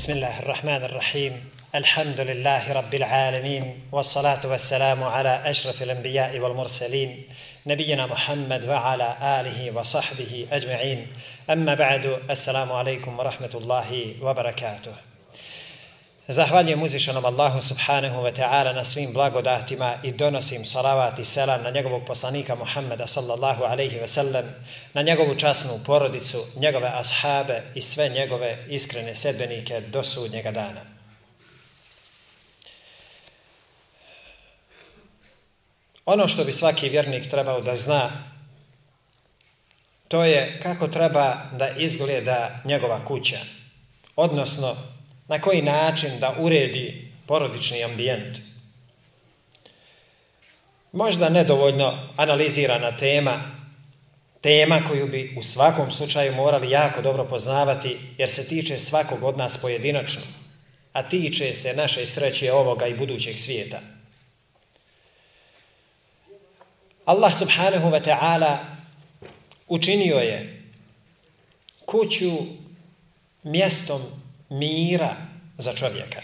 بسم الله الرحمن الرحيم. الحمد لله رب العالمين والصلاة والسلام على أشرف الأنبياء والمرسلين نبينا محمد وعلى آله وصحبه أجمعين. أما بعد السلام عليكم ورحمة الله وبركاته. Zahvaljujem uzvišenom Allahu subhanahu wa ta'ala na svim blagodatima i donosim salavat i selam na njegovog poslanika Muhammeda sallallahu alaihi wa sallam, na njegovu časnu porodicu, njegove ashabe i sve njegove iskrene sedbenike do sudnjega dana. Ono što bi svaki vjernik trebao da zna, to je kako treba da izgleda njegova kuća, odnosno na koji način da uredi porodični ambijent. Možda nedovoljno analizirana tema, tema koju bi u svakom slučaju morali jako dobro poznavati, jer se tiče svakog od nas pojedinačno, a tiče se naše sreće ovoga i budućeg svijeta. Allah subhanahu wa ta'ala učinio je kuću mjestom mira za čovjeka.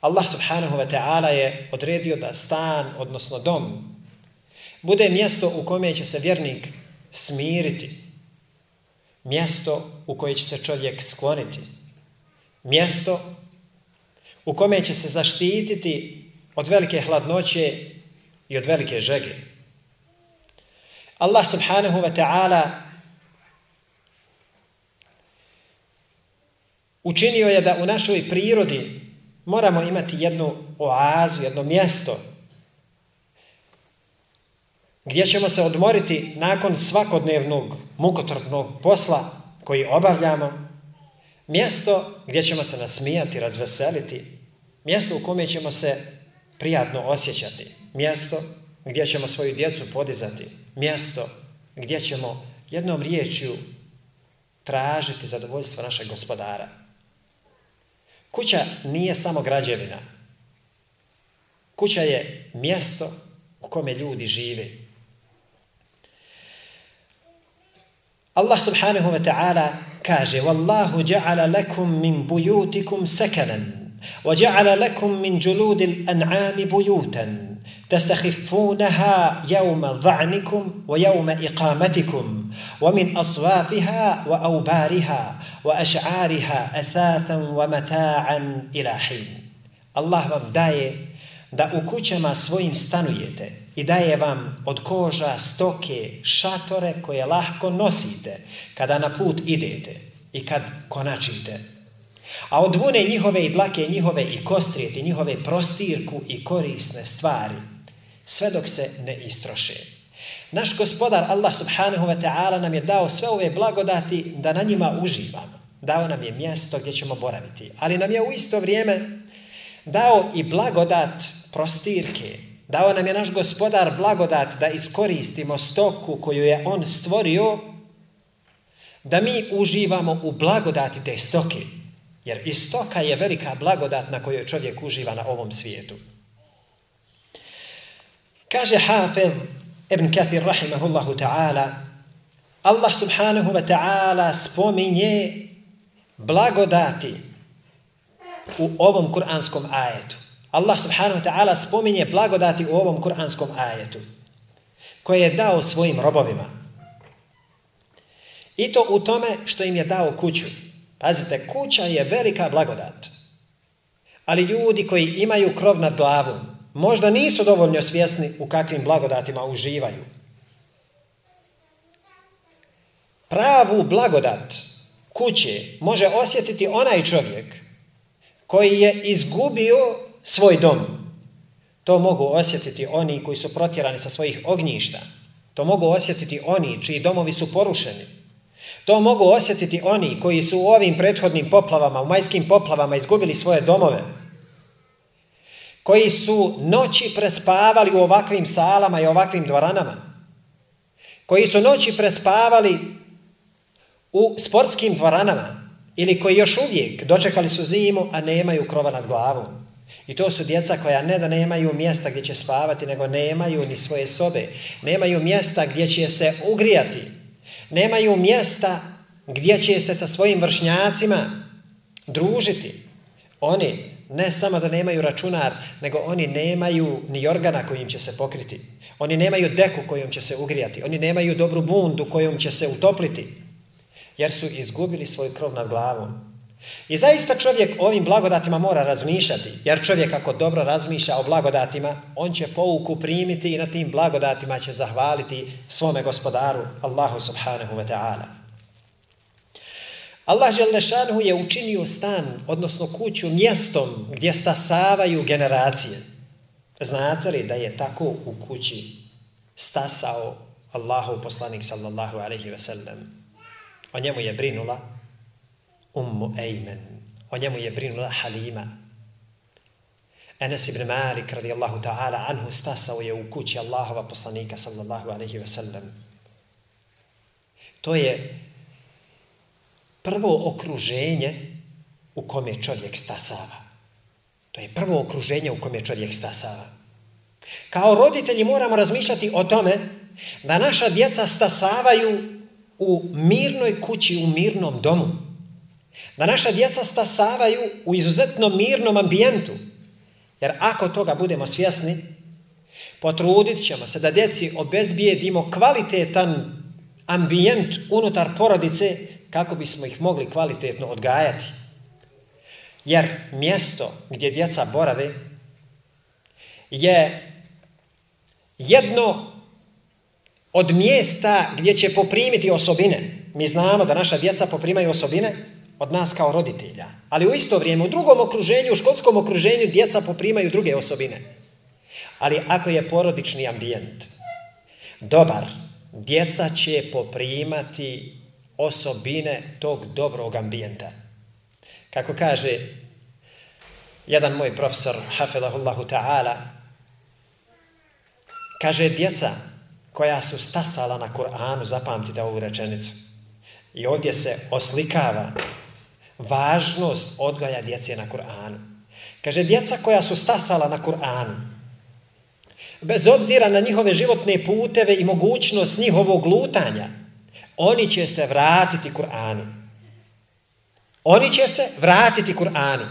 Allah subhanahu wa ta'ala je odredio da stan, odnosno dom, bude mjesto u kome će se vjernik smiriti, mjesto u koje će se čovjek skloniti, mjesto u kome će se zaštititi od velike hladnoće i od velike žege. Allah subhanahu wa ta'ala učinio je da u našoj prirodi moramo imati jednu oazu, jedno mjesto gdje ćemo se odmoriti nakon svakodnevnog mukotrpnog posla koji obavljamo, mjesto gdje ćemo se nasmijati, razveseliti, mjesto u kome ćemo se prijatno osjećati, mjesto gdje ćemo svoju djecu podizati, mjesto gdje ćemo jednom riječju tražiti zadovoljstvo našeg gospodara. Kuća nije samo građevina. Kuća je mjesto u kome ljudi žive. Allah subhanahu wa ta'ala kaže Wallahu ja'ala lakum min buyutikum sakanan wa ja'ala lakum min juludil an'ami buyutan تستخفونها يوم ظعنكم ويوم إقامتكم ومن أصوافها وأوبارها وأشعارها أثاثا ومتاعا إلى حين الله vam daje da u kućama svojim stanujete i daje vam od koža stoke šatore koje lahko nosite kada na put idete i kad konačite. A od vune njihove i dlake njihove i kostrijete njihove prostirku i korisne stvari sve dok se ne istroše. Naš gospodar Allah subhanahu wa ta'ala nam je dao sve ove blagodati da na njima uživamo. Dao nam je mjesto gdje ćemo boraviti. Ali nam je u isto vrijeme dao i blagodat prostirke. Dao nam je naš gospodar blagodat da iskoristimo stoku koju je on stvorio da mi uživamo u blagodati te stoke. Jer i stoka je velika blagodat na kojoj čovjek uživa na ovom svijetu. Kaže Hafiz ibn Kathir rahimahullahu ta'ala Allah subhanahu wa ta'ala spominje blagodati u ovom kuranskom ajetu. Allah subhanahu wa ta'ala spominje blagodati u ovom kuranskom ajetu koje je dao svojim robovima. I to u tome što im je dao kuću. Pazite, kuća je velika blagodat. Ali ljudi koji imaju krov nad glavom, možda nisu dovoljno svjesni u kakvim blagodatima uživaju. Pravu blagodat kuće može osjetiti onaj čovjek koji je izgubio svoj dom. To mogu osjetiti oni koji su protjerani sa svojih ognjišta. To mogu osjetiti oni čiji domovi su porušeni. To mogu osjetiti oni koji su u ovim prethodnim poplavama, u majskim poplavama izgubili svoje domove koji su noći prespavali u ovakvim salama i ovakvim dvoranama, koji su noći prespavali u sportskim dvoranama ili koji još uvijek dočekali su zimu, a nemaju krova nad glavom. I to su djeca koja ne da nemaju mjesta gdje će spavati, nego nemaju ni svoje sobe, nemaju mjesta gdje će se ugrijati, nemaju mjesta gdje će se sa svojim vršnjacima družiti, Oni ne samo da nemaju računar, nego oni nemaju ni organa kojim će se pokriti. Oni nemaju deku kojom će se ugrijati. Oni nemaju dobru bundu kojom će se utopliti. Jer su izgubili svoj krov nad glavom. I zaista čovjek ovim blagodatima mora razmišljati. Jer čovjek ako dobro razmišlja o blagodatima, on će pouku primiti i na tim blagodatima će zahvaliti svome gospodaru, Allahu subhanahu wa ta'ala. Allah Želešanhu je učinio stan, odnosno kuću, mjestom gdje stasavaju generacije. Znate li da je tako u kući stasao Allahu poslanik sallallahu alaihi ve sellem? O njemu je brinula Ummu Ejmen. O njemu je brinula Halima. Enes ibn Malik radijallahu ta'ala anhu stasao je u kući Allahova poslanika sallallahu alaihi ve sellem. To je prvo okruženje u kome čovjek stasava. To je prvo okruženje u kome čovjek stasava. Kao roditelji moramo razmišljati o tome da naša djeca stasavaju u mirnoj kući, u mirnom domu. Da naša djeca stasavaju u izuzetno mirnom ambijentu. Jer ako toga budemo svjesni, potrudit ćemo se da djeci obezbijedimo kvalitetan ambijent unutar porodice kako bismo ih mogli kvalitetno odgajati. Jer mjesto gdje djeca borave je jedno od mjesta gdje će poprimiti osobine. Mi znamo da naša djeca poprimaju osobine od nas kao roditelja. Ali u isto vrijeme, u drugom okruženju, u školskom okruženju, djeca poprimaju druge osobine. Ali ako je porodični ambijent dobar, djeca će poprimati osobine tog dobrog ambijenta. Kako kaže jedan moj profesor, hafidahullahu ta'ala, kaže djeca koja su stasala na Kur'anu, zapamtite ovu rečenicu, i ovdje se oslikava važnost odgaja djece na Kur'anu. Kaže, djeca koja su stasala na Kur'anu, bez obzira na njihove životne puteve i mogućnost njihovog lutanja, oni će se vratiti Kur'anu. Oni će se vratiti Kur'anu.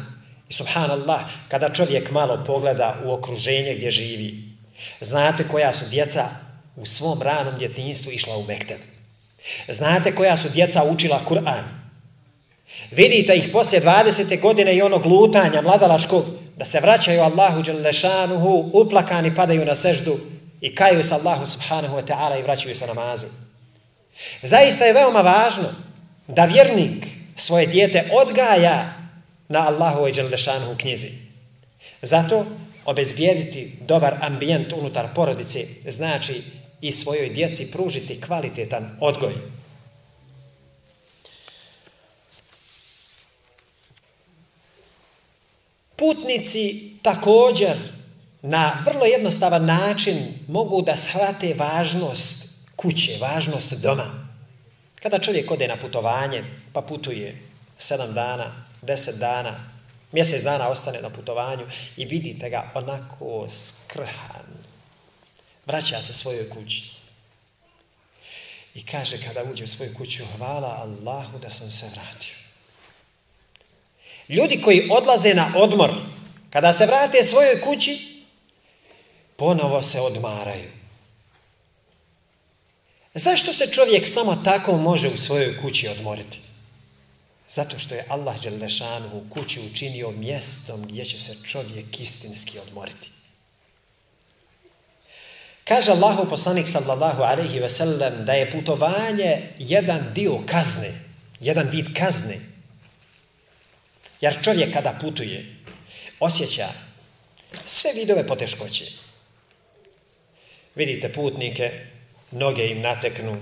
I subhanallah, kada čovjek malo pogleda u okruženje gdje živi, znate koja su djeca u svom ranom djetinstvu išla u Mekteb. Znate koja su djeca učila Kur'an. Vidite ih poslije 20. godine i onog lutanja mladalačkog, da se vraćaju Allahu Đalešanuhu, uplakani padaju na seždu i kaju se Allahu subhanahu wa ta'ala i vraćaju se namazu. Zaista je veoma važno da vjernik svoje dijete odgaja na Allahu i Đelešanu knjizi. Zato obezbijediti dobar ambijent unutar porodice znači i svojoj djeci pružiti kvalitetan odgoj. Putnici također na vrlo jednostavan način mogu da shvate važnost kuće, važnost doma. Kada čovjek ode na putovanje, pa putuje sedam dana, deset dana, mjesec dana ostane na putovanju i vidite ga onako skrhan, vraća se svojoj kući. I kaže kada uđe u svoju kuću, hvala Allahu da sam se vratio. Ljudi koji odlaze na odmor, kada se vrate svojoj kući, ponovo se odmaraju. Zašto se čovjek samo tako može u svojoj kući odmoriti? Zato što je Allah Đelešanu u kući učinio mjestom gdje će se čovjek istinski odmoriti. Kaže Allahu poslanik sallallahu alaihi ve sellem da je putovanje jedan dio kazne, jedan vid kazne. Jer čovjek kada putuje, osjeća sve vidove poteškoće. Vidite putnike, noge im nateknu,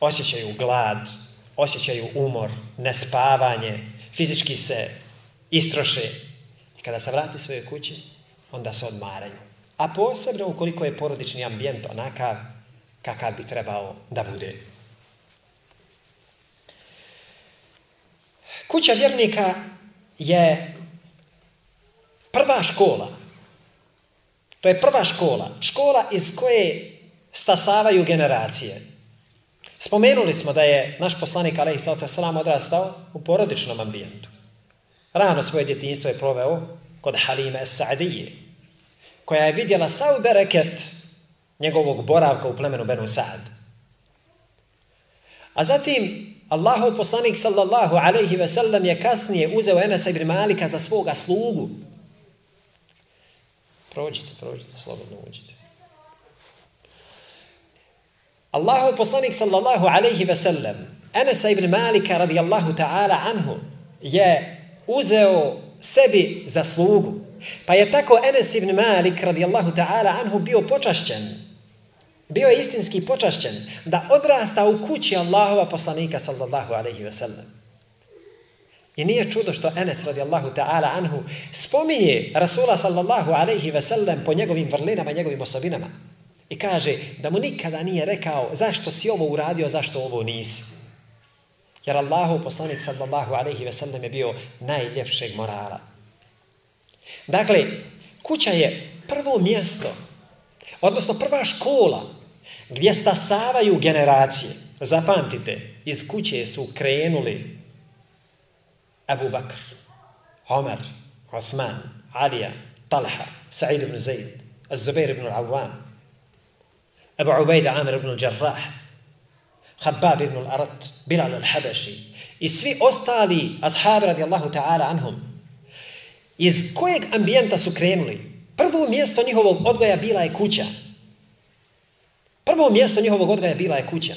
osjećaju glad, osjećaju umor, nespavanje, fizički se istroše. I kada se vrati svoje kući, onda se odmaraju. A posebno ukoliko je porodični ambijent onakav kakav bi trebao da bude. Kuća vjernika je prva škola. To je prva škola. Škola iz koje stasavaju generacije. Spomenuli smo da je naš poslanik alaih sallatu wasalam odrastao u porodičnom ambijentu. Rano svoje djetinjstvo je proveo kod Halime Es-Sa'dije, koja je vidjela sav bereket njegovog boravka u plemenu Benu Sa'd. A zatim Allahov poslanik sallallahu alaihi ve sellem je kasnije uzeo Enesa ibn Malika za svoga slugu. Prođite, prođite, slobodno uđite. Allahu poslanik sallallahu alaihi ve sellem Enesa ibn Malika radijallahu ta'ala anhu je uzeo sebi za slugu. Pa je tako Enes ibn Malik radijallahu ta'ala anhu bio počašćen. Bio je istinski počašćen da odrasta u kući Allahova poslanika sallallahu alaihi ve sellem. I nije čudo što Enes radijallahu ta'ala anhu spominje Rasula sallallahu alaihi ve sellem po njegovim vrlinama i njegovim osobinama. I kaže da mu nikada nije rekao zašto si ovo uradio, zašto ovo nisi. Jer Allahu poslanik sallallahu alaihi ve sellem je bio najljepšeg morala. Dakle, kuća je prvo mjesto, odnosno prva škola gdje stasavaju generacije. Zapamtite, iz kuće su krenuli Abu Bakr, Omer, Osman, Alija, Talha, Sa'id ibn Zaid, Zubair ibn al-Awwam, Abu Ubaida عامر ibn al-Jarrah, Khabbab ibn al-Arat, Bilal al-Habashi i svi ostali ashabi radijallahu ta'ala anhum. Iz kojeg ambijenta su krenuli? Prvo mjesto njihovog odgoja bila je kuća. Prvo mjesto njihovog odgoja bila je kuća.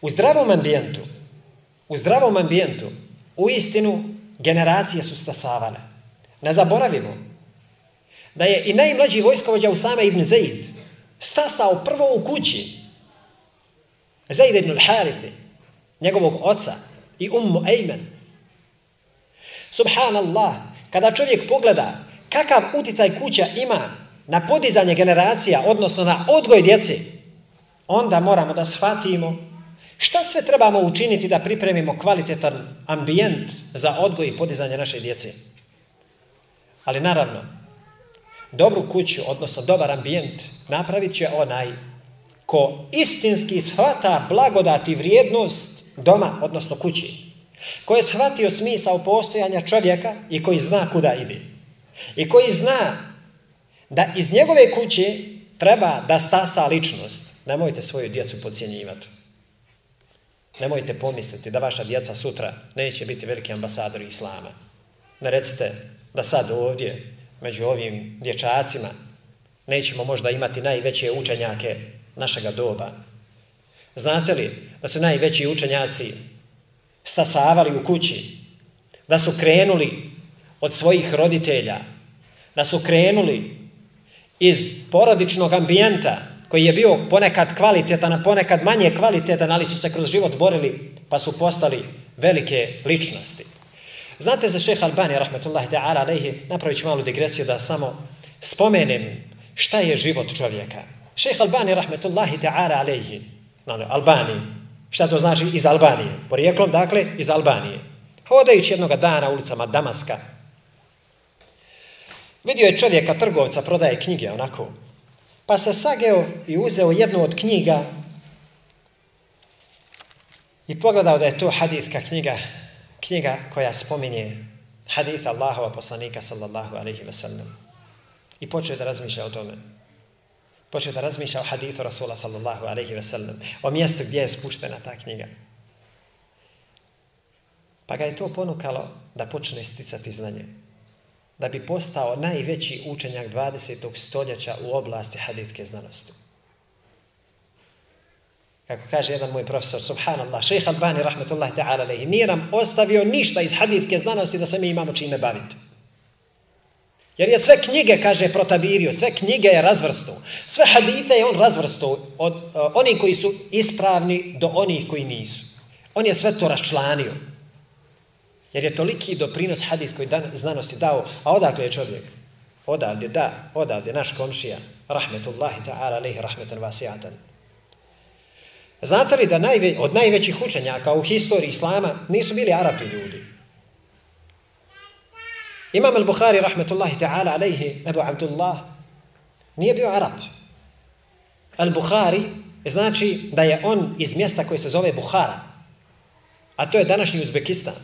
U zdravom ambijentu, u zdravom ambijentu, u istinu, generacije su stasavale. Ne zaboravimo da je i najmlađi vojskovođa Usama ibn Zaid stasao prvo u kući. Zaid ibn al-Harithi, njegovog oca i ummu Ejmen. Subhanallah, kada čovjek pogleda kakav uticaj kuća ima na podizanje generacija, odnosno na odgoj djeci, onda moramo da shvatimo šta sve trebamo učiniti da pripremimo kvalitetan ambijent za odgoj i podizanje naše djece. Ali naravno, dobru kuću, odnosno dobar ambijent, napravit će onaj ko istinski shvata blagodat i vrijednost doma, odnosno kući, ko je shvatio smisao postojanja čovjeka i koji zna kuda ide. I koji zna da iz njegove kuće treba da stasa ličnost. Nemojte svoju djecu pocijenjivati. Nemojte pomisliti da vaša djeca sutra neće biti veliki ambasadori Islama. Ne recite da sad ovdje, među ovim dječacima, nećemo možda imati najveće učenjake našega doba. Znate li da su najveći učenjaci stasavali u kući, da su krenuli od svojih roditelja, da su krenuli iz porodičnog ambijenta koji je bio ponekad kvalitetan, a ponekad manje kvalitetan, ali su se kroz život borili pa su postali velike ličnosti. Znate za šeha Albani, rahmetullahi ta'ala, alaihi, napravit ću malu digresiju da samo spomenem šta je život čovjeka. Šeha Albani, rahmetullahi ta'ala, alaihi, Albani, šta to znači iz Albanije? Porijeklom, dakle, iz Albanije. Hodajući jednog dana ulicama Damaska, Vidio je čovjeka, trgovca, prodaje knjige, onako. Pa se sageo i uzeo jednu od knjiga i pogledao da je to hadithka knjiga, knjiga koja spominje hadith Allahova poslanika, sallallahu alaihi ve sellem. I počeo da razmišlja o tome. Počeo da razmišlja o hadithu Rasula, sallallahu alaihi ve sellem. O mjestu gdje je spuštena ta knjiga. Pa ga je to ponukalo da počne sticati znanje da bi postao najveći učenjak 20. stoljeća u oblasti haditke znanosti. Kako kaže jedan moj profesor, subhanallah, šeha Albani, rahmetullahi ta'ala, lehi, nije nam ostavio ništa iz haditke znanosti da se mi imamo čime baviti. Jer je sve knjige, kaže, protabirio, sve knjige je razvrstu. Sve hadite je on razvrstu od e, uh, onih koji su ispravni do onih koji nisu. On je sve to raščlanio. Jer je toliki doprinos hadith koji dan, znanosti dao, a odakle je čovjek? Odavde, da, odavde, naš komšija, rahmetullahi ta'ala, lehi rahmetan vasijatan. Znate li da najve, od najvećih učenjaka u historiji Islama nisu bili Arapi ljudi? Imam al-Bukhari, rahmetullahi ta'ala, alaihi, Ebu Abdullah, nije bio Arab. Al-Bukhari znači da je on iz mjesta koje se zove Bukhara, a to je današnji Uzbekistan.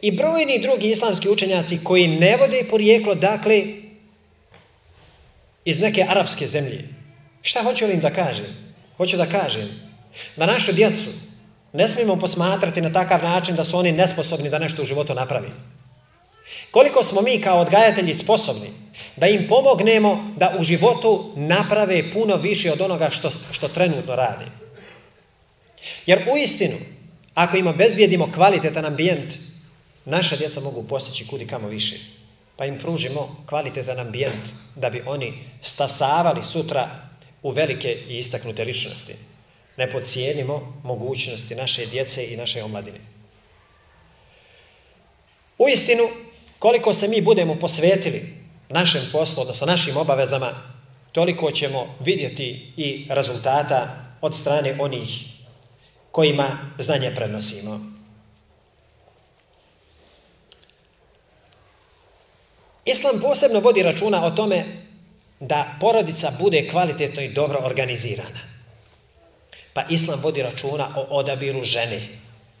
I brojni drugi islamski učenjaci koji ne vode porijeklo, dakle, iz neke arapske zemlje. Šta hoću im da kažem? Hoću da kažem da našu djecu ne smijemo posmatrati na takav način da su oni nesposobni da nešto u životu napravi. Koliko smo mi kao odgajatelji sposobni da im pomognemo da u životu naprave puno više od onoga što, što trenutno radi. Jer u istinu, ako im obezbijedimo kvalitetan ambijent, naša djeca mogu postići kudi kamo više. Pa im pružimo kvalitetan ambijent da bi oni stasavali sutra u velike i istaknute ličnosti. Ne pocijenimo mogućnosti naše djece i naše omladine. U istinu, koliko se mi budemo posvetili našem poslu, odnosno našim obavezama, toliko ćemo vidjeti i rezultata od strane onih kojima znanje prenosimo. Islam posebno vodi računa o tome da porodica bude kvalitetno i dobro organizirana. Pa Islam vodi računa o odabiru žene.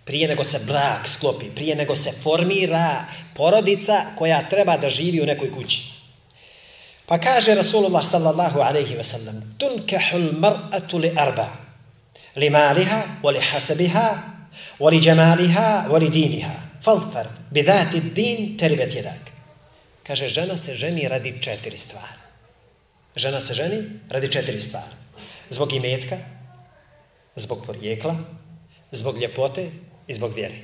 Prije nego se brak sklopi, prije nego se formira porodica koja treba da živi u nekoj kući. Pa kaže Rasulullah sallallahu alaihi ve sellem Tunkahul mar'atu li arba li maliha, wa li hasabiha, wa li jamaliha, wa li diniha. Falfar, bidati din, teribet jedak. Kaže, žena se ženi radi četiri stvari. Žena se ženi radi četiri stvari. Zbog imetka, zbog porijekla, zbog ljepote i zbog vjere.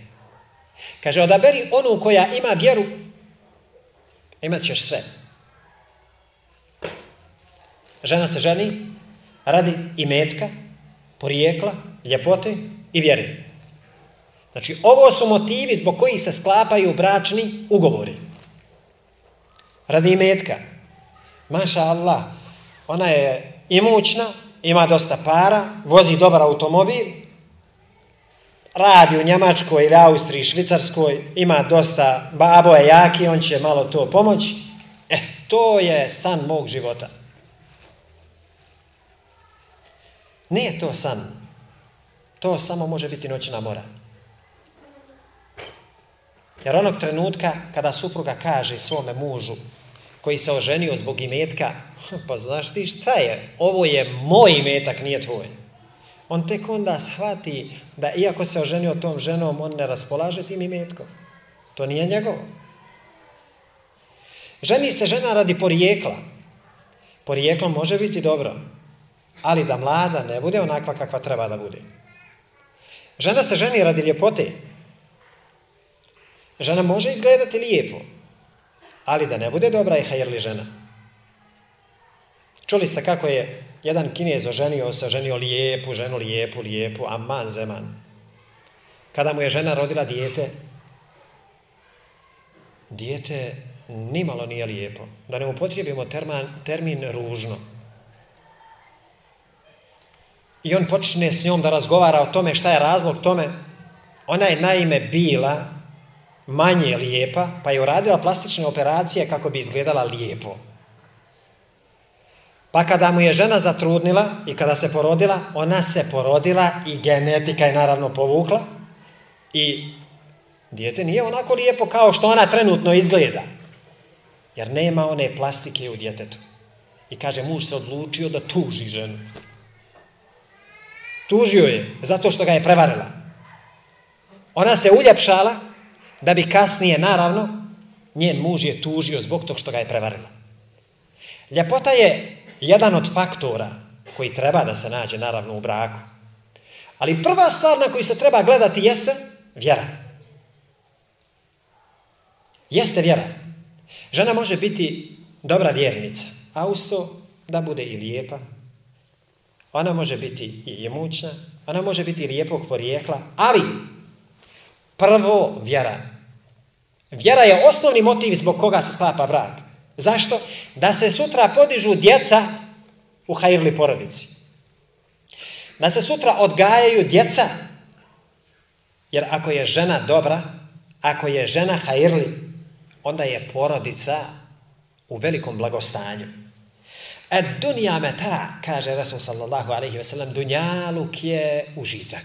Kaže, odaberi onu koja ima vjeru, imat ćeš sve. Žena se ženi radi imetka, porijekla, ljepote i vjere. Znači, ovo su motivi zbog kojih se sklapaju bračni ugovori. Radi imetka. Maša Allah, ona je imućna, ima dosta para, vozi dobar automobil, radi u Njemačkoj ili Austriji, Švicarskoj, ima dosta, babo je jaki, on će malo to pomoći. E, to je san mog života. Nije to san. To samo može biti noćna mora. Jer onog trenutka kada supruga kaže svome mužu koji se oženio zbog imetka, pa znaš ti šta je, ovo je moj imetak, nije tvoj. On tek onda shvati da iako se oženio tom ženom, on ne raspolaže tim imetkom. To nije njegovo. Ženi se žena radi porijekla. Porijeklo može biti dobro, ali da mlada ne bude onakva kakva treba da bude. Žena se ženi radi ljepote. Žena može izgledati lijepo, ali da ne bude dobra i hajrli žena. Čuli ste kako je jedan kinez oženio se, oženio lijepu, ženu lijepu, lijepu, a zeman. Kada mu je žena rodila dijete, dijete nimalo nije lijepo. Da ne upotrijebimo terman, termin ružno. I on počne s njom da razgovara o tome šta je razlog tome. Ona je naime bila manje lijepa, pa je uradila plastične operacije kako bi izgledala lijepo. Pa kada mu je žena zatrudnila i kada se porodila, ona se porodila i genetika je naravno povukla i dijete nije onako lijepo kao što ona trenutno izgleda. Jer nema one plastike u djetetu. I kaže, muž se odlučio da tuži ženu. Tužio je zato što ga je prevarila. Ona se uljepšala da bi kasnije, naravno, njen muž je tužio zbog tog što ga je prevarila. Ljepota je jedan od faktora koji treba da se nađe, naravno, u braku. Ali prva stvar na koju se treba gledati jeste vjera. Jeste vjera. Žena može biti dobra vjernica, a usto da bude i lijepa, Ona može biti i imućna, ona može biti lijepog porijekla, ali prvo vjera. Vjera je osnovni motiv zbog koga se sklapa brak. Zašto? Da se sutra podižu djeca u hajirli porodici. Da se sutra odgajaju djeca. Jer ako je žena dobra, ako je žena hajirli, onda je porodica u velikom blagostanju. Ed dunja meta, kaže Rasul sallallahu alaihi ve sellem, dunjaluk je užitak.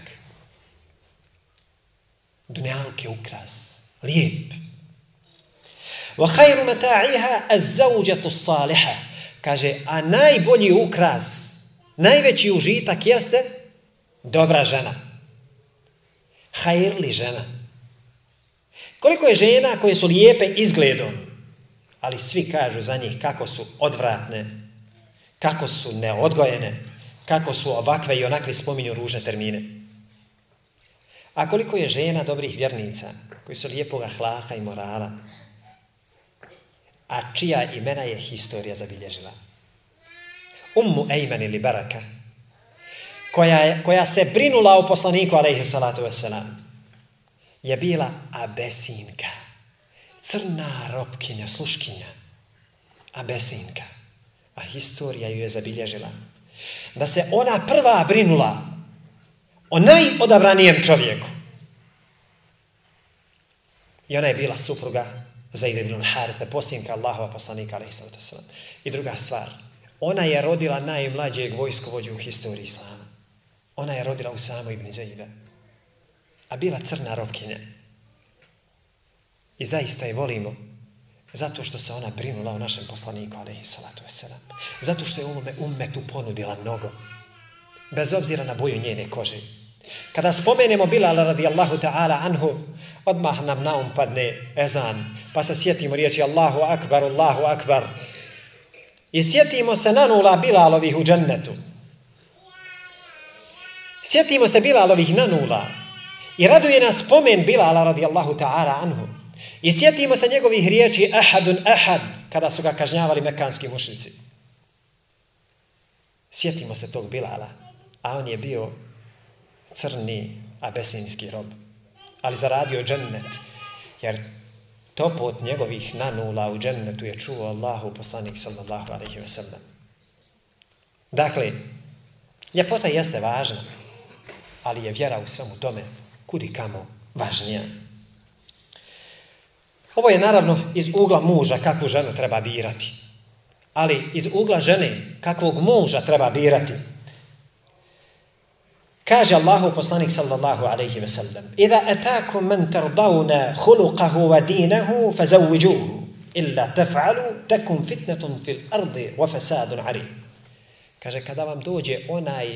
Dunjaluk je ukras. lijep. Wa khayru mata'iha az-zawjatu as-salihah. Kaže, a najbolji ukras, najveći užitak jeste dobra žena. Hajrli žena. Koliko je žena koje su lijepe izgledom, ali svi kažu za njih kako su odvratne, kako su neodgojene, kako su ovakve i onakve spominju ružne termine. A koliko je žena dobrih vjernica, koji su lijepog ahlaka i morala, a čija imena je historija zabilježila. Ummu Ejman ili Baraka, koja, je, koja se brinula u poslaniku, alaihi salatu wasalam, je bila abesinka, crna robkinja, sluškinja, abesinka, a historija ju je zabilježila. Da se ona prva brinula o najodabranijem čovjeku. I ona je bila supruga Zaid ibn Haritha, posljednika Allahova poslanika, alaihi sallatu sallam. I druga stvar, ona je rodila najmlađeg vojskovođu u historiji Islama. Ona je rodila u samo ibn Zaida. A bila crna robkinja. I zaista je volimo zato što se ona brinula o našem poslaniku, alaihi salatu sallam. Zato što je umome ummetu ponudila mnogo. Bez obzira na boju njene kože. Kada spomenemo Bilal radijallahu ta'ala anhu, odmah nam na um padne ezan, pa se sjetimo riječi Allahu akbar, Allahu akbar. I sjetimo se nanula Bilalovih u džennetu. Sjetimo se Bilalovih nanula. I raduje nas spomen Bilala radijallahu ta'ala anhu. I sjetimo se njegovih riječi ahadun ahad, kada su ga kažnjavali mekanski mušnici. Sjetimo se tog Bilala, a on je bio crni abesinski rob ali zaradio džennet. Jer topot njegovih nanula u džennetu je čuo Allahu poslanik sallallahu alaihi ve sellem. Dakle, ljepota jeste važna, ali je vjera u svemu tome kudi kamo važnija. Ovo je naravno iz ugla muža kakvu ženu treba birati. Ali iz ugla žene kakvog muža treba birati. Kaže Allahu poslanik sallallahu alaihi ve sellem Iza etakum men tardavna khuluqahu wa dinahu fazawwijuhu illa taf'alu takum fitnetun fil ardi wa fasadun arid. Kaže kada vam dođe onaj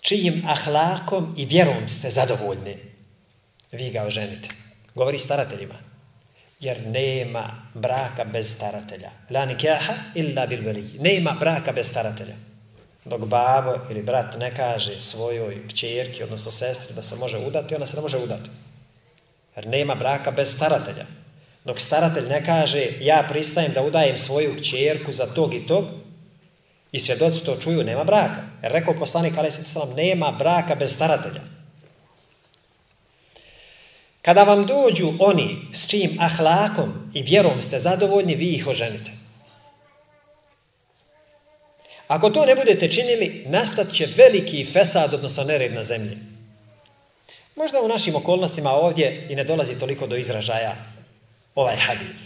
čijim ahlakom i vjerom ste zadovoljni, vi ga oženite. Govori starateljima. Jer nema braka bez staratelja. La nikaha illa bil veli. Nema braka bez staratelja dok babo ili brat ne kaže svojoj kćerki, odnosno sestri, da se može udati, ona se ne može udati. Jer nema braka bez staratelja. Dok staratelj ne kaže, ja pristajem da udajem svoju kćerku za tog i tog, i svjedoci to čuju, nema braka. Jer rekao poslanik, ali sam, nema braka bez staratelja. Kada vam dođu oni s čim ahlakom i vjerom ste zadovoljni, vi ih oženite. Ako to ne budete činili, nastat će veliki fesad, odnosno nered na zemlji. Možda u našim okolnostima ovdje i ne dolazi toliko do izražaja ovaj hadith.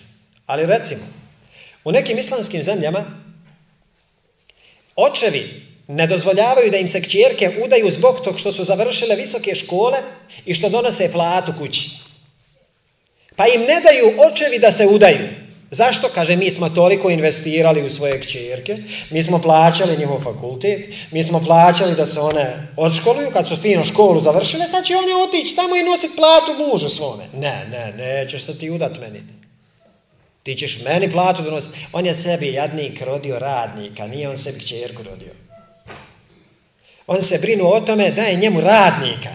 Ali recimo, u nekim islamskim zemljama očevi ne dozvoljavaju da im se kćerke udaju zbog tog što su završile visoke škole i što donose platu kući. Pa im ne daju očevi da se udaju. Zašto? Kaže, mi smo toliko investirali u svoje kćerke, mi smo plaćali njihov fakultet, mi smo plaćali da se one odškoluju, kad su fino školu završile, sad će one otići tamo i nositi platu mužu svome. Ne, ne, nećeš se ti udat meni. Ti ćeš meni platu donositi. On je sebi jadnik rodio radnika, nije on sebi kćerku rodio. On se brinu o tome da je njemu radnika.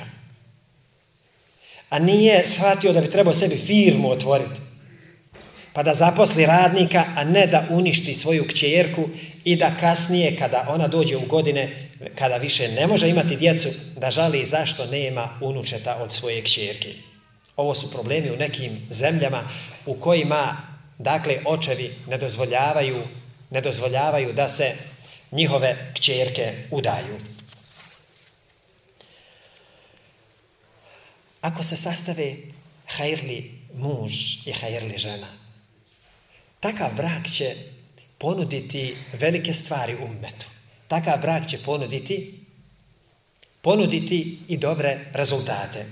A nije shvatio da bi trebao sebi firmu otvoriti pa da zaposli radnika, a ne da uništi svoju kćerku i da kasnije, kada ona dođe u godine, kada više ne može imati djecu, da žali zašto nema unučeta od svoje kćerke. Ovo su problemi u nekim zemljama u kojima, dakle, očevi ne dozvoljavaju, ne dozvoljavaju da se njihove kćerke udaju. Ako se sastave hajrli muž i hajrli žena, takav brak će ponuditi velike stvari ummetu. Takav brak će ponuditi ponuditi i dobre rezultate.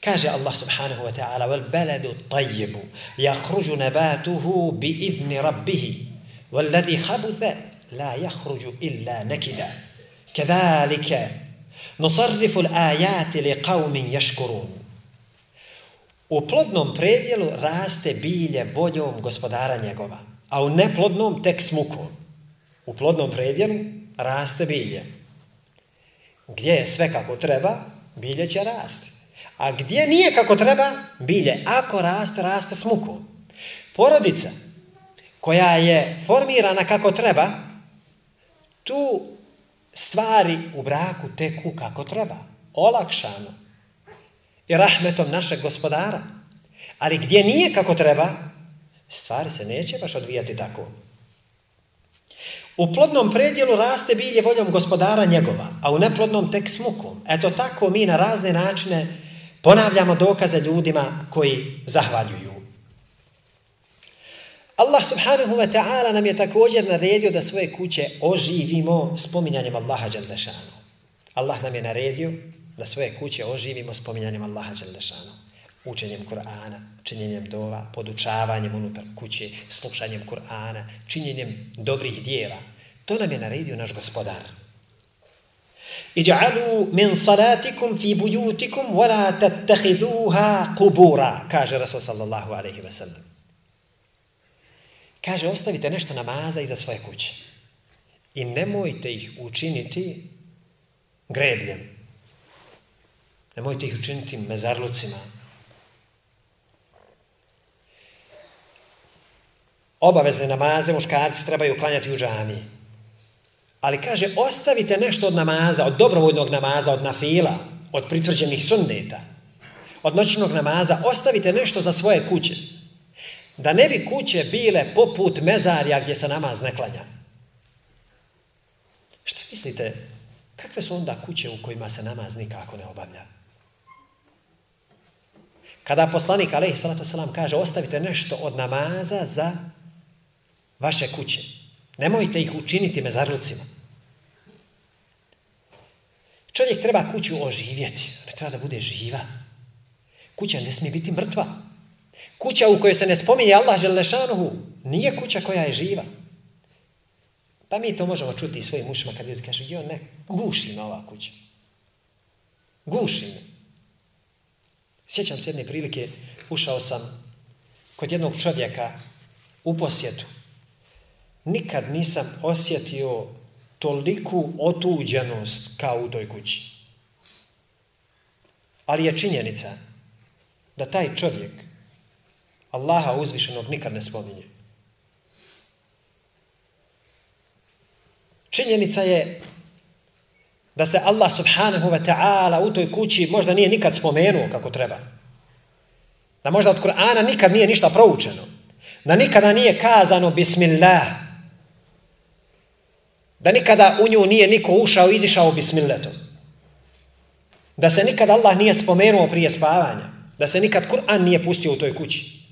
Kaže Allah subhanahu wa ta'ala wal baladu tayyibu yakhruju nabatuhu bi idni rabbihi wal ladhi khabutha la yakhruju illa nakida kadhalika nusarrifu al ayati liqaumin yashkurun U plodnom predjelu raste bilje voljom gospodara njegova, a u neplodnom tek smukom. U plodnom predjelu raste bilje. Gdje je sve kako treba, bilje će rasti. A gdje nije kako treba, bilje, ako raste, raste smukom. Porodica koja je formirana kako treba, tu stvari u braku teku kako treba. Olakšano. I rahmetom našeg gospodara. Ali gdje nije kako treba, stvari se neće baš odvijati tako. U plodnom predjelu raste bilje voljom gospodara njegova, a u neplodnom tek smukom. Eto tako mi na razne načine ponavljamo dokaze ljudima koji zahvaljuju. Allah subhanahu wa ta'ala nam je također naredio da svoje kuće oživimo spominjanjem Allaha Đalešanu. Allah nam je naredio da svoje kuće oživimo spominjanjem Allaha Đelešanu. učenjem Kur'ana, činjenjem dova, podučavanjem unutar kuće, slušanjem Kur'ana, činjenjem dobrih dijela. To nam je naredio naš gospodar. Iđa'alu min salatikum fi bujutikum wala tattahiduha kubura, kaže Rasul sallallahu alaihi wa sallam. Kaže, ostavite nešto namaza iza svoje kuće i nemojte ih učiniti grebljem. Nemojte ih učiniti mezarlucima, obavezne namaze muškarci trebaju klanjati u džami. Ali kaže, ostavite nešto od namaza, od dobrovoljnog namaza, od nafila, od pritvrđenih sunneta, od noćnog namaza, ostavite nešto za svoje kuće. Da ne bi kuće bile poput mezarja gdje se namaz ne klanja. Što mislite, kakve su onda kuće u kojima se namaz nikako ne obavlja? Kada poslanik, alaihi salatu salam, kaže, ostavite nešto od namaza za vaše kuće. Nemojte ih učiniti mezarlucima. Čovjek treba kuću oživjeti, ne treba da bude živa. Kuća ne smije biti mrtva. Kuća u kojoj se ne spominje Allah Želešanuhu nije kuća koja je živa. Pa mi to možemo čuti i svojim ušima kad ljudi kažu, jo ne, guši me ova kuća. Guši me. Sjećam se jedne prilike, ušao sam kod jednog čovjeka u posjetu nikad nisam osjetio toliku otuđenost kao u toj kući. Ali je činjenica da taj čovjek Allaha uzvišenog nikad ne spominje. Činjenica je da se Allah subhanahu wa ta'ala u toj kući možda nije nikad spomenuo kako treba. Da možda od Kur'ana nikad nije ništa proučeno. Da nikada nije kazano bismillah da nikada u nju nije niko ušao i izišao bismilletom. Da se nikad Allah nije spomenuo prije spavanja. Da se nikad Kur'an nije pustio u toj kući.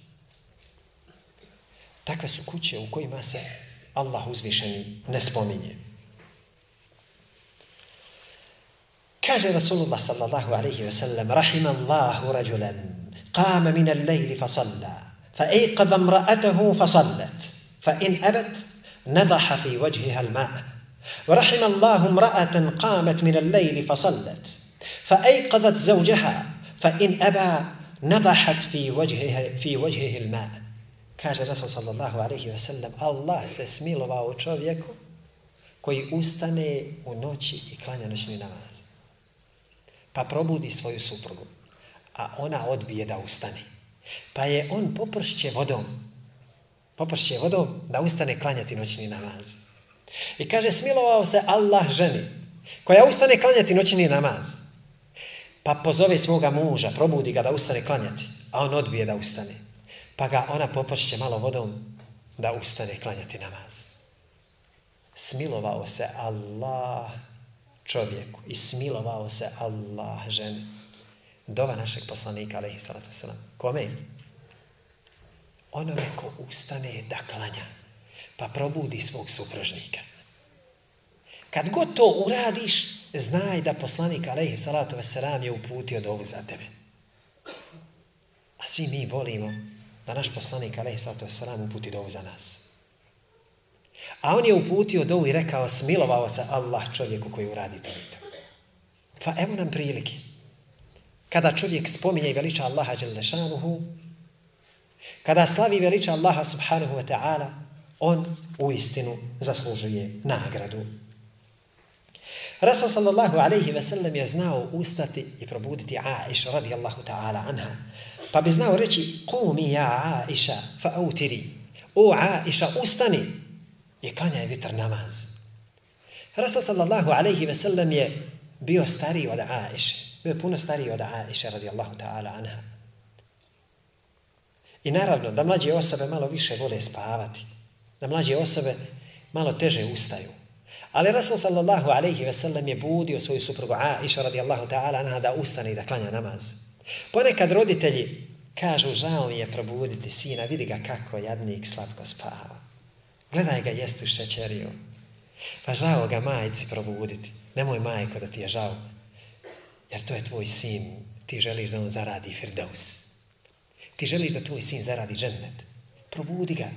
Takve su kuće u kojima se Allah uzvišeni ne spominje. كاجا رسول الله صلى الله عليه وسلم رحم الله رجلا. قام من الليل فصلى. فأيقظ امرأته فصلت. فإن أبت نضح في وجهها الماء. ورحم الله امرأة قامت من الليل فصلت. فأيقظت زوجها. فإن أبى نضحت في وجهه في وجهه الماء. كاجا رسول صلى الله عليه وسلم الله سسميل smilovao čovjeku koji ustane u noći i klanja noćni namaz. Pa probudi svoju suprugu, a ona odbije da ustane. Pa je on popršće vodom, popršće vodom da ustane klanjati noćni namaz. I kaže, smilovao se Allah ženi, koja ustane klanjati noćni namaz, pa pozove svoga muža, probudi ga da ustane klanjati, a on odbije da ustane. Pa ga ona popršće malo vodom da ustane klanjati namaz. Smilovao se Allah čovjeku i smilovao se Allah ženi. Dova našeg poslanika, alaihi salatu wasalam. Kome? Onome ko ustane da klanja pa probudi svog supružnika. Kad god to uradiš, znaj da poslanik alejhi salatu vesselam je uputio dovu za tebe. svi mi volimo da naš poslanik, alaihi salatu wasalam, uputi dovu za nas. A on je uputio dovu i rekao, smilovao se Allah čovjeku koji uradi to i to. Pa evo nam prilike. Kada čovjek spominje i veliča Allaha Đelešanuhu, kada slavi veliča Allaha subhanahu wa ta'ala, on u istinu zaslužuje nagradu. Rasul sallallahu alaihi ve sellem je znao ustati i probuditi Aisha radijallahu ta'ala anha. Pa bi znao reći, kumi ja Aisha fa autiri. O Aisha, ustani i klanjaj vitr namaz. Rasul sallallahu alaihi ve sellem je bio stariji od Aisha. Bio puno stariji od Aisha radijallahu ta'ala anha. I naravno, da mlađe osobe malo više vole spavati. Da mlađe osobe malo teže ustaju. Ali Rasul sallallahu alaihi ve sellem je budio svoju suprugu Aisha radijallahu ta'ala anha da ustane i da klanja namaz. Ponekad roditelji kažu, žao mi je probuditi sina, vidi ga kako jadnik slatko spava. Gledaj ga jestu šećerio. Pa žao ga majci probuditi. Nemoj majko da ti je žao. Jer to je tvoj sin. Ti želiš da on zaradi firdaus. Ti želiš da tvoj sin zaradi džennet. Probudi ga.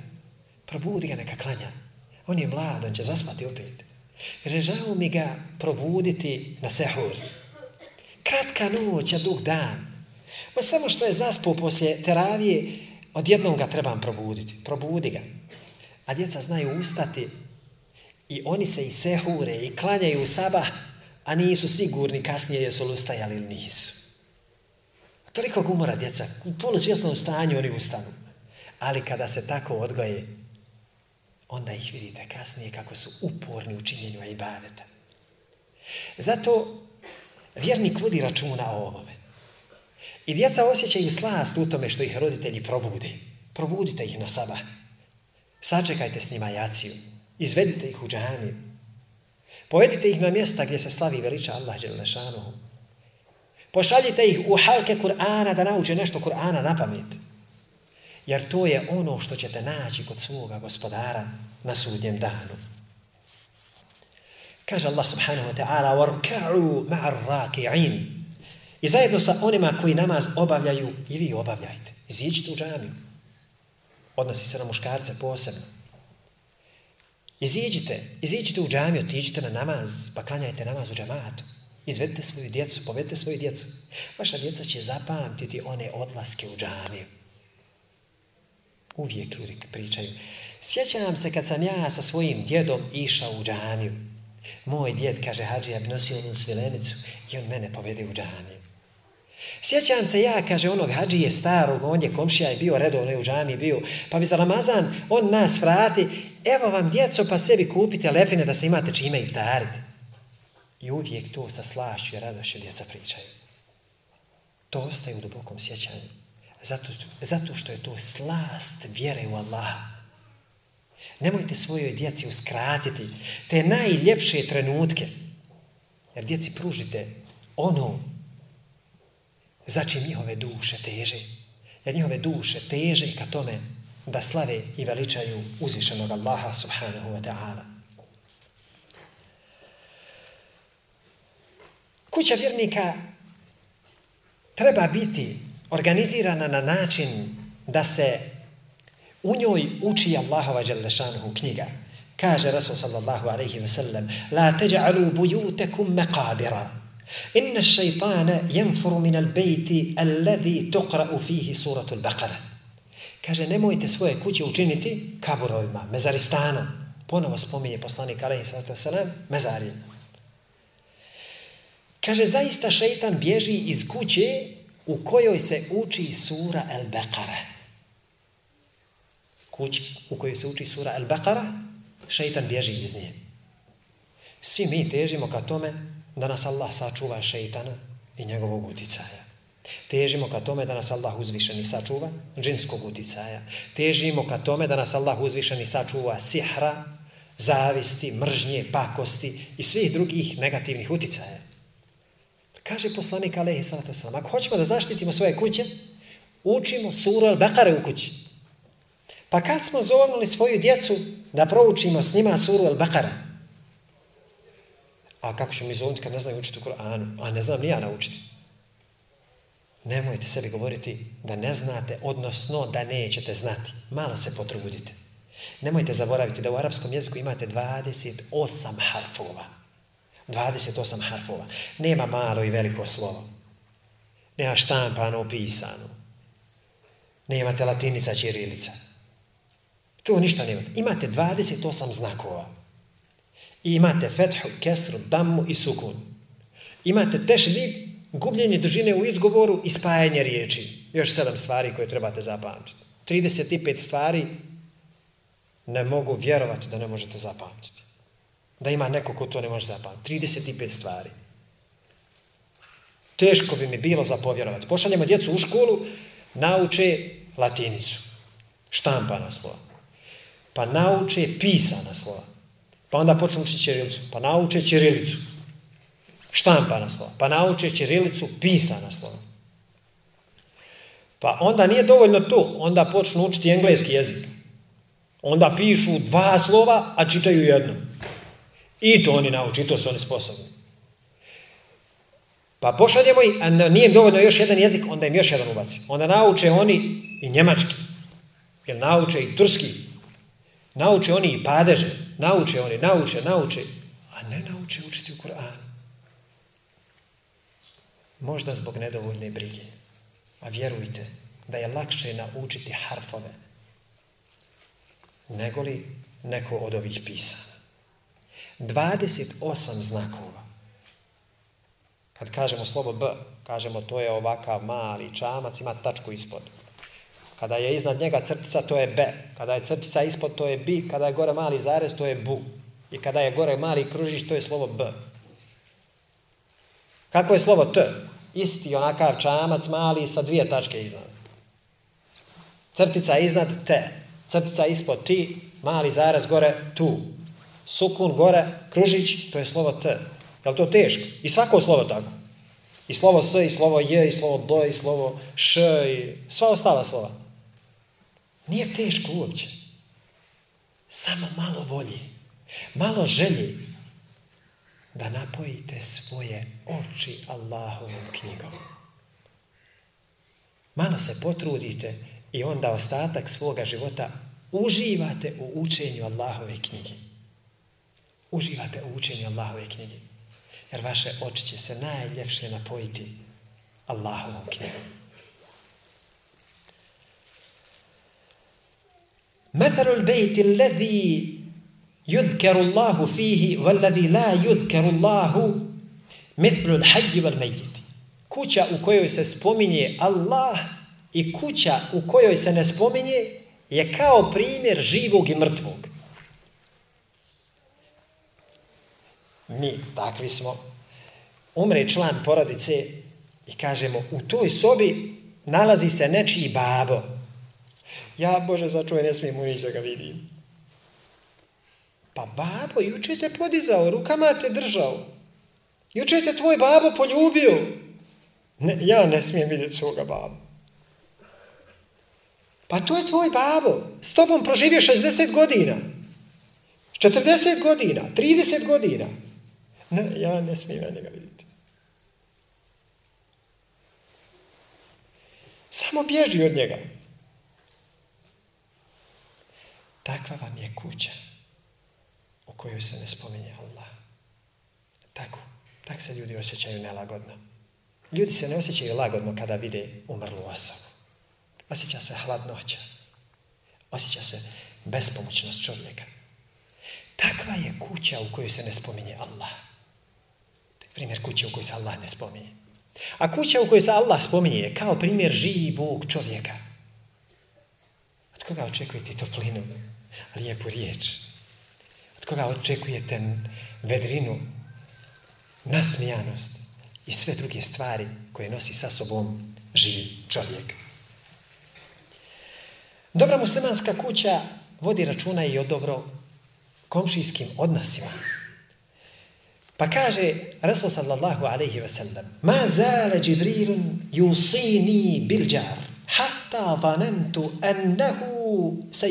Probudi ga neka klanja. On je mlad, on će zaspati opet. Kaže, žao mi ga probuditi na sehur. Kratka noć, a dug dan. Ma samo što je zaspao poslije teravije, odjednom ga trebam probuditi. Probudi ga. A djeca znaju ustati i oni se i sehure i klanjaju u sabah, a nisu sigurni kasnije jesu li ustajali ili nisu. Toliko gumora djeca, u polusvjesnom stanju oni ustanu. Ali kada se tako odgoje, onda ih vidite kasnije kako su uporni u činjenju ibadeta. Zato vjernik vodi računa o ovome. I djeca osjećaju slast u tome što ih roditelji probude. Probudite ih na sabah. Sačekajte s njima jaciju. Izvedite ih u džahamiju. Povedite ih na mjesta gdje se slavi veliča Allah Đelešanuhu. Pošaljite ih u halke Kur'ana da nauče nešto Kur'ana na pamet. Jer to je ono što ćete naći kod svoga gospodara na sudnjem danu. Kaže Allah subhanahu wa ta'ala وَرْكَعُوا مَعَ الرَّاكِعِينَ I zajedno sa onima koji namaz obavljaju i vi obavljajte. Iziđite u džamiju. Odnosi se na muškarce posebno. Iziđite, iziđite u džamiju, otiđite na namaz, pa klanjajte namaz u džamatu. Izvedite svoju djecu, povedite svoju djecu. Vaša djeca će zapamtiti one odlaske u džamiju. Uvijek ljudi pričaju. Sjećam se kad sam ja sa svojim djedom išao u džamiju. Moj djed, kaže Hadži, ja nosio onu svilenicu i on mene povede u džamiju. Sjećam se ja, kaže onog hađije starog, on je komšija i bio redovno u džami bio, pa bi za Ramazan on nas vrati, evo vam djeco pa sebi kupite lepine da se imate čime iftariti. I uvijek to sa slašću i radošću djeca pričaju. To ostaje u dubokom sjećanju. Zato, zato što je to slast vjere u Allaha. Nemojte svojoj djeci uskratiti te najljepše trenutke. Jer djeci pružite ono za njihove duše teže. Jer njihove duše teže ka tome da slave i veličaju uzvišenog Allaha subhanahu wa ta'ala. Kuća vjernika treba biti organizirana na način da se u njoj uči Allahova dželešanohu knjiga. Kaže Rasul sallallahu alaihi wa sallam La teđa'alu bujutekum meqabira Inna šeitana jenfuru min al bejti alladhi tuqra'u fihi suratu al-Baqara. Kaže, nemojte svoje kuće učiniti kaburovima, mezaristanom. Ponovo spominje poslanik alaihi sallatu wasalam, mezari. Kaže, zaista šeitan bježi iz kuće u kojoj se uči sura al Bekara. Kući u kojoj se uči sura al Bekara, šeitan bježi iz nje. Svi mi težimo ka tome da nas Allah sačuva šeitana i njegovog uticaja. Težimo ka tome da nas Allah uzvišeni sačuva džinskog uticaja. Težimo ka tome da nas Allah uzvišeni sačuva sihra, zavisti, mržnje, pakosti i svih drugih negativnih uticaja. Kaže poslanik alaihi salatu sallam, ako hoćemo da zaštitimo svoje kuće, učimo suru al-Bekare u kući. Pa kad smo zovnuli svoju djecu da proučimo s njima suru al-Bekare, A kako ćemo mi kad ne znaju učiti u Koranu? A ne znam ni ja naučiti. Nemojte sebi govoriti da ne znate, odnosno da nećete znati. Malo se potrudite. Nemojte zaboraviti da u arapskom jeziku imate 28 harfova. 28 harfova. Nema malo i veliko slovo. Nema štampano pisano. Nemate latinica, čirilica. To ništa nemate. Imate 28 znakova. I imate fethu, kesru, damu i sukun. Imate tešvid, gubljenje dužine u izgovoru i spajanje riječi. Još sedam stvari koje trebate zapamtiti. 35 stvari ne mogu vjerovati da ne možete zapamtiti. Da ima neko ko to ne može zapamtiti. 35 stvari. Teško bi mi bilo zapovjerovati. Pošaljemo djecu u školu, nauče latinicu. Štampana slova. Pa nauče pisana slova. Pa onda počnu učiti ćirilicu. Pa nauče ćirilicu. Štampana slova. Pa nauče ćirilicu pisana slova. Pa onda nije dovoljno to. Onda počnu učiti engleski jezik. Onda pišu dva slova, a čitaju jedno. I to oni nauči, i to su oni sposobni. Pa pošaljemo i, a nije dovoljno još jedan jezik, onda im još jedan ubaci. Onda nauče oni i njemački, jer nauče i turski, nauče oni i padeže, nauče oni, nauče, nauče, a ne nauče učiti u Kur'anu. Možda zbog nedovoljne brige. A vjerujte da je lakše naučiti harfove nego li neko od ovih pisana. 28 znakova. Kad kažemo slovo B, kažemo to je ovakav mali čamac, ima tačku ispod. Kada je iznad njega crtica, to je B. Kada je crtica ispod, to je B. Kada je gore mali zarez, to je B. I kada je gore mali kružiš, to je slovo B. Kako je slovo T? Isti onakav čamac mali sa dvije tačke iznad. Crtica iznad T. Crtica ispod T, mali zarez gore tu. Sukun gore, kružić, to je slovo T. Je li to teško? I svako slovo tako. I slovo S, i slovo J, i slovo D, i slovo Š, i sva ostala slova. Nije teško uopće. Samo malo volje, malo želje da napojite svoje oči Allahovom knjigom. Malo se potrudite i onda ostatak svoga života uživate u učenju Allahove knjige. Uživate u učenju Allahove knjige. Jer vaše oči će se najljepše napojiti Allahovom knjigom. مثل البيت الذي يذكر الله فيه والذي لا يذكر الله مثل الحي والميت kuća u kojoj se spominje Allah i kuća u kojoj se ne spominje je kao primjer živog i mrtvog. Mi takvi smo. Umre član porodice i kažemo u toj sobi nalazi se nečiji babo. Ja, Bože, začuje, ne smijem u da ga vidim. Pa babo, juče te podizao, rukama te držao. Juče te tvoj babo poljubio. Ne, ja ne smijem vidjeti svoga babo. Pa to je tvoj babo. S tobom proživio 60 godina. 40 godina. 30 godina. Ne, ja ne smijem njega vidjeti. Samo bježi od njega. Takva vam je kuća u kojoj se ne spominje Allah. Tako. Tak se ljudi osjećaju nelagodno. Ljudi se ne osjećaju lagodno kada vide umrlu osobu. Osjeća se hladnoća. Osjeća se bespomoćnost čovjeka. Takva je kuća u kojoj se ne spominje Allah. To je primjer kuće u kojoj se Allah ne spominje. A kuća u kojoj se Allah spominje je kao primjer živog čovjeka. Od koga očekujete toplinu, lijepu riječ? Od koga očekujete vedrinu, nasmijanost i sve druge stvari koje nosi sa sobom živ čovjek? Dobra muslimanska kuća vodi računa i o dobro komšijskim odnosima. Pa kaže Rasul sallallahu alaihi ve sellem Ma zale Džibrilun yusini bil jar hatta zanentu ennehu se.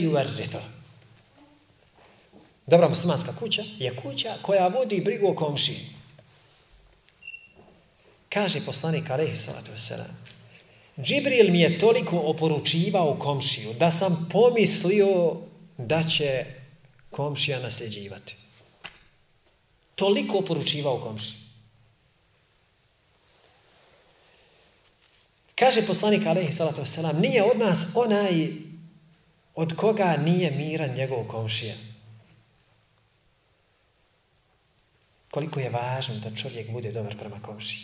Dobra muslimanska kuća je kuća koja vodi brigu o komšiji. Kaže poslanik alaihi salatu wa Džibril mi je toliko oporučivao komšiju da sam pomislio da će komšija nasljeđivati. Toliko oporučivao komšiju. Kaže poslanik alaihi salatu wasalam, nije od nas onaj od koga nije miran njegov komšija. Koliko je važno da čovjek bude dobar prema komšiji.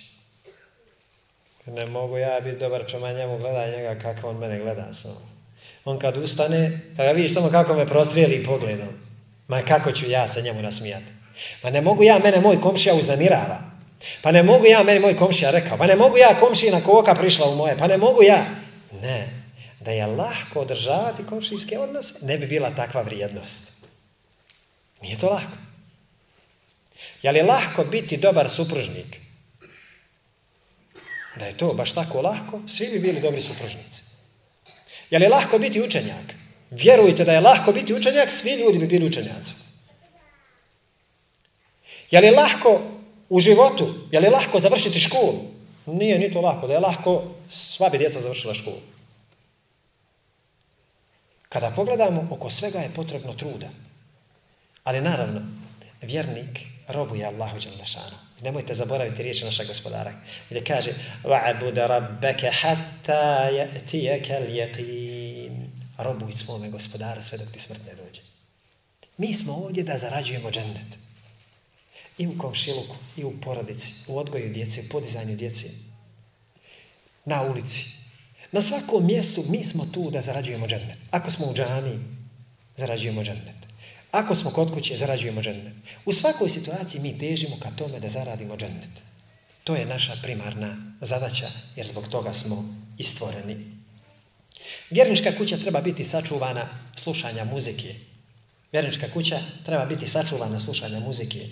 Ne mogu ja biti dobar prema njemu, gleda njega kako on mene gleda. So. On kad ustane, pa kada vidiš samo kako me prostrijeli pogledom, ma kako ću ja se njemu nasmijati. Ma ne mogu ja, mene moj komšija uznamirava. Pa ne mogu ja, meni moj komšija rekao, pa ne mogu ja komšina koka prišla u moje, pa ne mogu ja. Ne, da je lahko održavati komšijske odnose, ne bi bila takva vrijednost. Nije to lako. Je li lahko biti dobar supružnik? Da je to baš tako lahko, svi bi bili dobri supružnici. Je li lahko biti učenjak? Vjerujte da je lahko biti učenjak, svi ljudi bi bili učenjaci. Je li lahko u životu, je li lahko završiti školu? Nije ni to lahko, da je lahko, sva bi djeca završila školu. Kada pogledamo, oko svega je potrebno truda. Ali naravno, vjernik robuje Allahu Đalešanu. Nemojte zaboraviti riječi našeg gospodara. Gdje kaže وَعَبُدَ رَبَّكَ حَتَّى يَأْتِيَكَ الْيَقِينَ Robuj svome gospodara sve dok ti smrt ne dođe. Mi smo ovdje da zarađujemo džennet. I u komšiluku, i u porodici, u odgoju djece, u podizanju djece. Na ulici. Na svakom mjestu mi smo tu da zarađujemo džennet. Ako smo u džani, zarađujemo džennet. Ako smo kod kuće, zarađujemo džennet. U svakoj situaciji mi težimo ka tome da zaradimo džennet. To je naša primarna zadaća, jer zbog toga smo stvoreni. Vjernička kuća treba biti sačuvana slušanja muzike. Vjernička kuća treba biti sačuvana slušanja muzike.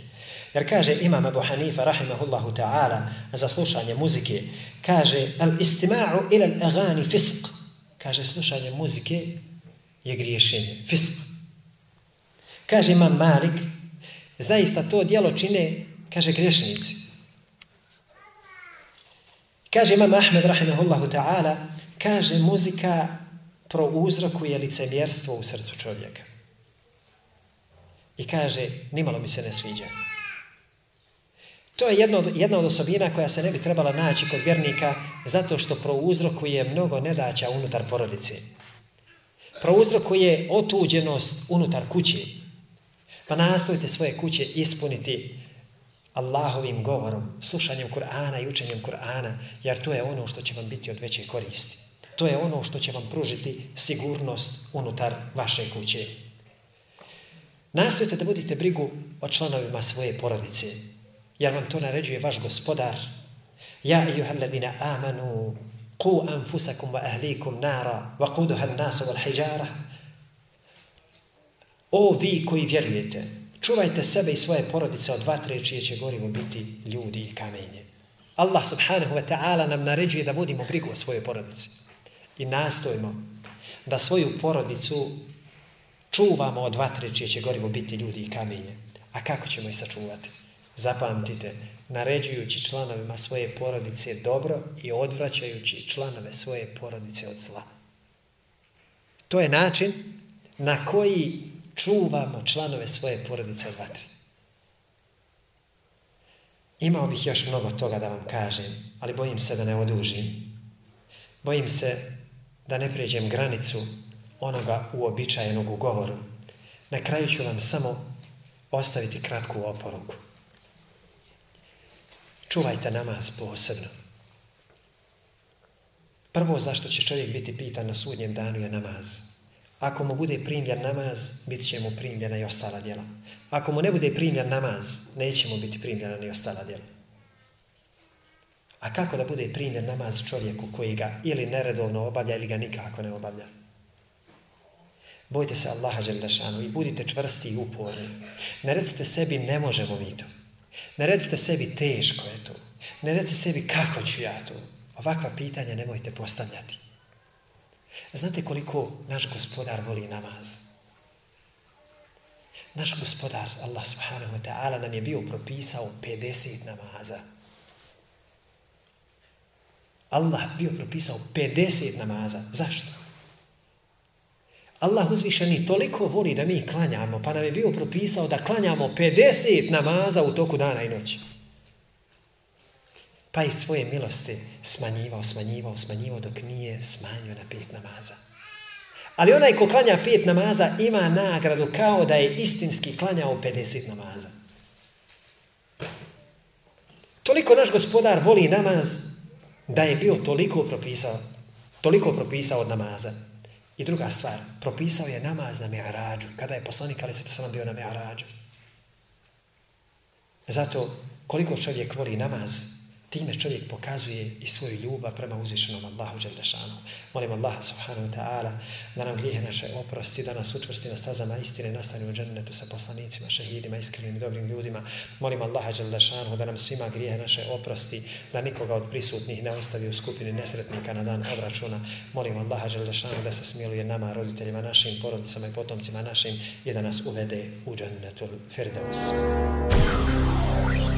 Jer kaže Imam Abu Hanifa, rahimahullahu ta'ala, za slušanje muzike, kaže, al istima'u ila al-agani fisq. Kaže, slušanje muzike je griješenje. Fisq. Kaže imam Malik, zaista to dijelo čine, kaže, grešnici. Kaže imam Ahmed, rahimahullahu ta'ala, kaže, muzika prouzrokuje licemjerstvo u srcu čovjeka. I kaže, nimalo mi se ne sviđa. To je jedna od, jedna od osobina koja se ne bi trebala naći kod vjernika zato što prouzrokuje mnogo nedaća unutar porodice. Prouzrokuje otuđenost unutar kuće. Pa nastojite svoje kuće ispuniti Allahovim govorom, slušanjem Kur'ana i učenjem Kur'ana, jer to je ono što će vam biti od veće koristi. To je ono što će vam pružiti sigurnost unutar vaše kuće. Nastojite da budite brigu o članovima svoje porodice, jer vam to naređuje vaš gospodar. Ja i juhalladina amanu, ku anfusakum wa ahlikum nara, wa kuduha nasu wal hijjara, O vi koji vjerujete, čuvajte sebe i svoje porodice od vatre čije će gorivo biti ljudi i kamenje. Allah subhanahu wa ta'ala nam naređuje da vodimo brigu o svojoj porodici. I nastojimo da svoju porodicu čuvamo od vatre čije će gorivo biti ljudi i kamenje. A kako ćemo ih sačuvati? Zapamtite, naređujući članovima svoje porodice dobro i odvraćajući članove svoje porodice od zla. To je način na koji čuvamo članove svoje porodice od vatri. Imao bih još mnogo toga da vam kažem, ali bojim se da ne odužim. Bojim se da ne pređem granicu onoga uobičajenog u govoru. Na kraju ću vam samo ostaviti kratku oporuku. Čuvajte namaz posebno. Prvo zašto će čovjek biti pitan na sudnjem danu je namaz. Ako mu bude primljen namaz, bit će mu primljena i ostala djela. Ako mu ne bude primljen namaz, neće mu biti primljena ni ostala djela. A kako da bude primljen namaz čovjeku koji ga ili neredovno obavlja ili ga nikako ne obavlja? Bojte se Allaha Đelešanu i budite čvrsti i uporni. Ne recite sebi ne možemo mi to. Ne recite sebi teško je to. Ne recite sebi kako ću ja to. Ovakva pitanja nemojte postavljati. Znate koliko naš gospodar voli namaz? Naš gospodar, Allah subhanahu wa ta'ala, nam je bio propisao 50 namaza. Allah bio propisao 50 namaza. Zašto? Allah uzvišeni toliko voli da mi klanjamo, pa nam je bio propisao da klanjamo 50 namaza u toku dana i noći. Pa i svoje milosti smanjivao, smanjivao, smanjivao dok nije smanjio na pet namaza. Ali onaj ko klanja pet namaza ima nagradu kao da je istinski klanjao 50 namaza. Toliko naš gospodar voli namaz da je bio toliko propisao, toliko propisao od namaza. I druga stvar, propisao je namaz na mi'arađu, kada je poslanik ali se sam bio na mi'arađu. Zato, koliko čovjek voli namaz, time čovjek pokazuje i svoju ljubav prema uzvišenom Allahu Đelešanu. Molim Allaha subhanahu wa ta'ala da nam grijehe naše oprosti, da nas učvrsti na stazama istine, nastani u džennetu sa poslanicima, šehidima, iskrenim i dobrim ljudima. Molim Allaha Đelešanu da nam svima grijehe naše oprosti, da nikoga od prisutnih ne ostavi u skupini nesretnika na dan obračuna. Molim Allaha Đelešanu da se smiluje nama, roditeljima našim, porodicama i potomcima našim i da nas uvede u džennetu Firdaus. Thank